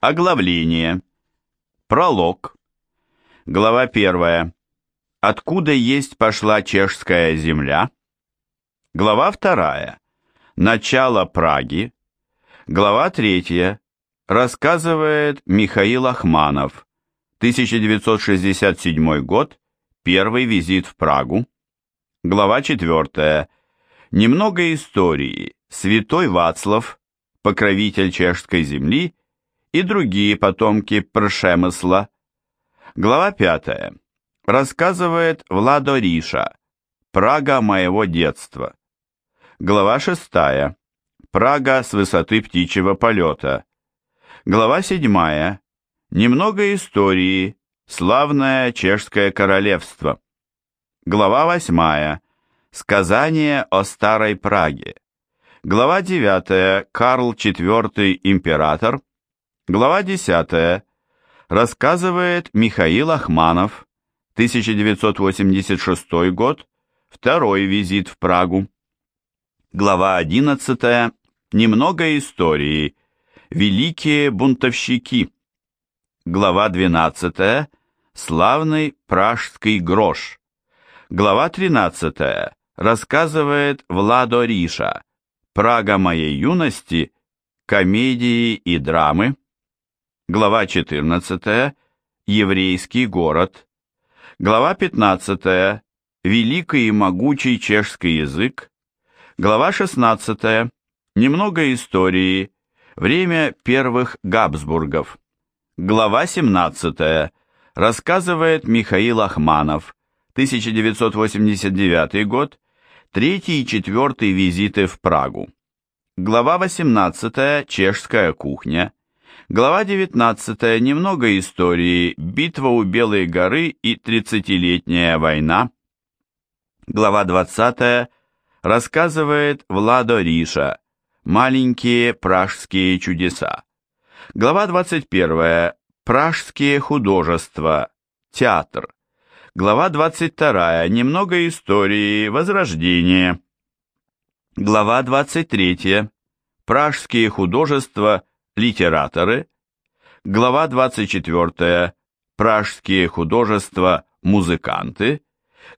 Оглавление. Пролог. Глава 1. Откуда есть пошла чешская земля? Глава 2. Начало Праги. Глава 3. Рассказывает Михаил Ахманов. 1967 год. Первый визит в Прагу. Глава 4. Немного истории. Святой Вацлав, покровитель чешской земли, и другие потомки Пршемысла. Глава 5. Рассказывает Владо Риша. Прага моего детства. Глава 6. Прага с высоты птичьего полета. Глава 7. Немного истории. Славное чешское королевство. Глава 8. Сказание о старой Праге. Глава 9. Карл IV император. Глава 10. Рассказывает Михаил Ахманов. 1986 год. Второй визит в Прагу. Глава 11. Немного истории. Великие бунтовщики. Глава 12. Славный пражский грош. Глава 13. Рассказывает Владо Риша. Прага моей юности. Комедии и драмы. Глава 14. Еврейский город. Глава 15. Великий и могучий чешский язык. Глава 16. Немного истории. Время первых Габсбургов. Глава 17. Рассказывает Михаил Ахманов. 1989 год. Третий и четвертый визиты в Прагу. Глава 18. Чешская кухня. Глава 19. Немного истории. Битва у Белой горы и Тридцатилетняя война. Глава 20. Рассказывает Владо Риша. Маленькие пражские чудеса. Глава 21. Пражские художества. Театр. Глава 22. Немного истории. Возрождение. Глава 23. Пражские художества литераторы, глава 24, пражские художества, музыканты,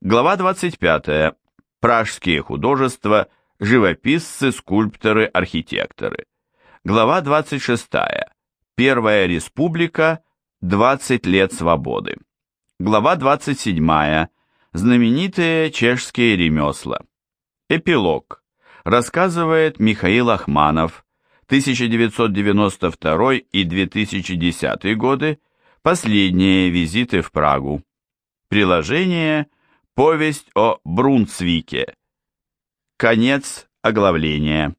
глава 25, пражские художества, живописцы, скульпторы, архитекторы, глава 26, Первая республика, 20 лет свободы, глава 27, знаменитые чешские ремесла, эпилог, рассказывает Михаил Ахманов, 1992 и 2010 годы, последние визиты в Прагу. Приложение «Повесть о Брунсвике». Конец оглавления.